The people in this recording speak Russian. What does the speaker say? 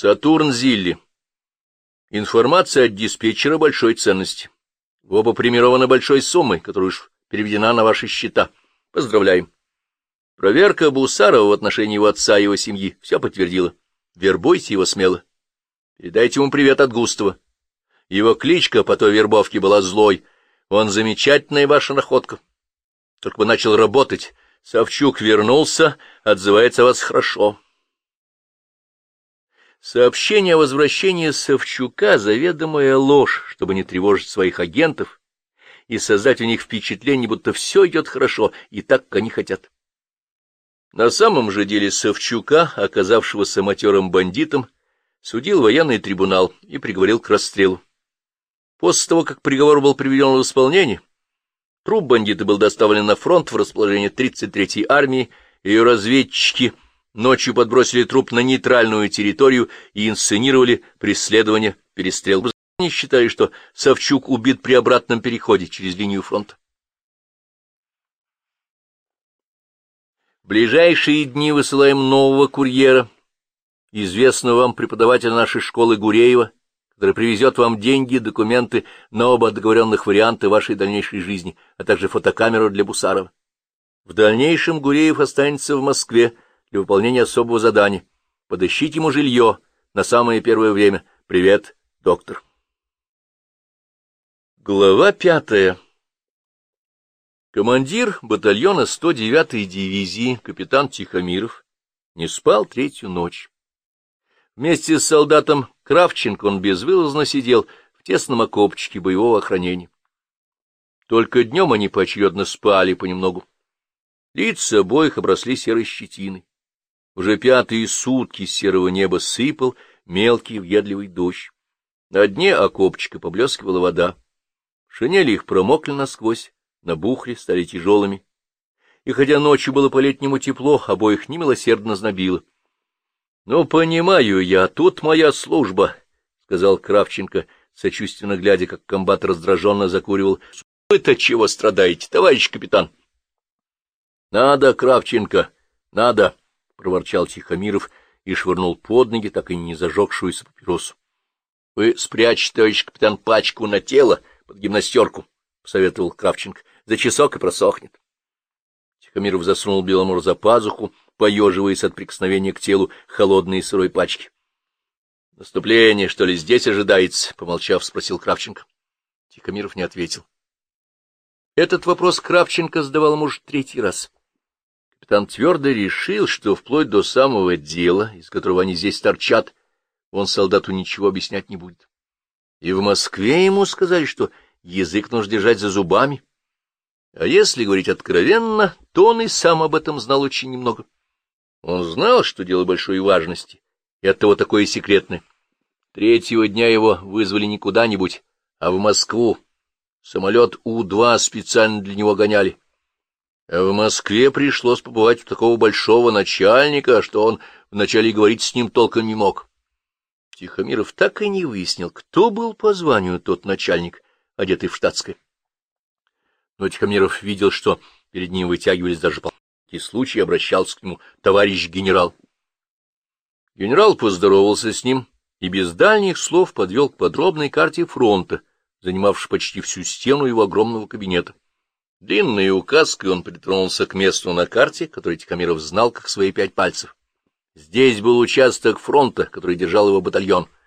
Сатурн Зилли. Информация от диспетчера большой ценности. Оба премированы большой суммой, которая уж переведена на ваши счета. Поздравляем. Проверка Бусарова в отношении его отца и его семьи все подтвердила. Вербуйте его смело. Передайте ему привет от Густава. Его кличка по той вербовке была злой. Он замечательная ваша находка. Только бы начал работать. Савчук вернулся, отзывается о вас хорошо. Сообщение о возвращении Савчука — заведомая ложь, чтобы не тревожить своих агентов и создать у них впечатление, будто все идет хорошо, и так, как они хотят. На самом же деле Савчука, оказавшегося матерым бандитом, судил военный трибунал и приговорил к расстрелу. После того, как приговор был приведен в исполнение, труп бандита был доставлен на фронт в расположение 33-й армии, ее разведчики — Ночью подбросили труп на нейтральную территорию и инсценировали преследование, перестрел. Они считали, что Савчук убит при обратном переходе через линию фронта. В ближайшие дни высылаем нового курьера, известного вам преподавателя нашей школы Гуреева, который привезет вам деньги, документы на оба договоренных варианта вашей дальнейшей жизни, а также фотокамеру для Бусарова. В дальнейшем Гуреев останется в Москве, для выполнения особого задания. Подыщите ему жилье на самое первое время. Привет, доктор. Глава пятая. Командир батальона 109-й дивизии, капитан Тихомиров, не спал третью ночь. Вместе с солдатом Кравченко он безвылазно сидел в тесном окопчике боевого охранения. Только днем они поочередно спали понемногу. Лица обоих обросли серой щетиной. Уже пятые сутки с серого неба сыпал мелкий въедливый дождь. На дне окопчика поблескивала вода. Шинели их промокли насквозь, набухли, стали тяжелыми. И хотя ночью было по-летнему тепло, обоих немилосердно знобило. — Ну, понимаю я, тут моя служба, — сказал Кравченко, сочувственно глядя, как комбат раздраженно закуривал. — Вы-то чего страдаете, товарищ капитан? — Надо, Кравченко, надо, — проворчал Тихомиров и швырнул под ноги так и не зажегшуюся папиросу. — Вы спрячьте, товарищ капитан, пачку на тело под гимнастерку, — посоветовал Кравченко. — За часок и просохнет. Тихомиров засунул Беломор за пазуху, поеживаясь от прикосновения к телу холодной и сырой пачки. — Наступление, что ли, здесь ожидается? — помолчав, спросил Кравченко. Тихомиров не ответил. Этот вопрос Кравченко задавал уже третий раз. — Капитан твердо решил, что вплоть до самого дела, из которого они здесь торчат, он солдату ничего объяснять не будет. И в Москве ему сказали, что язык нужно держать за зубами. А если говорить откровенно, то он и сам об этом знал очень немного. Он знал, что дело большой важности, и оттого такое секретное. Третьего дня его вызвали не куда-нибудь, а в Москву. Самолет У-2 специально для него гоняли. В Москве пришлось побывать у такого большого начальника, что он вначале говорить с ним толком не мог. Тихомиров так и не выяснил, кто был по званию тот начальник, одетый в штатское. Но Тихомиров видел, что перед ним вытягивались даже полки случай, обращался к нему товарищ генерал. Генерал поздоровался с ним и без дальних слов подвел к подробной карте фронта, занимавшей почти всю стену его огромного кабинета. Длинной указкой он притронулся к месту на карте, который Тихомиров знал как свои пять пальцев. Здесь был участок фронта, который держал его батальон —